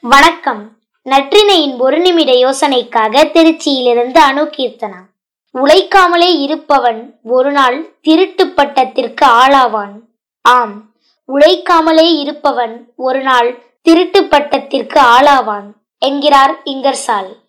வணக்கம். நற்றினையின் ஒரு நிமிட யோசனைக்காக திருச்சியிலிருந்து அணு கீர்த்தனா உழைக்காமலே இருப்பவன் ஒரு நாள் திருட்டு பட்டத்திற்கு ஆளாவான். ஆம் உழைக்காமலே இருப்பவன் ஒரு நாள் திருட்டு பட்டத்திற்கு ஆளாவான் என்கிறார் இங்கர்சால்.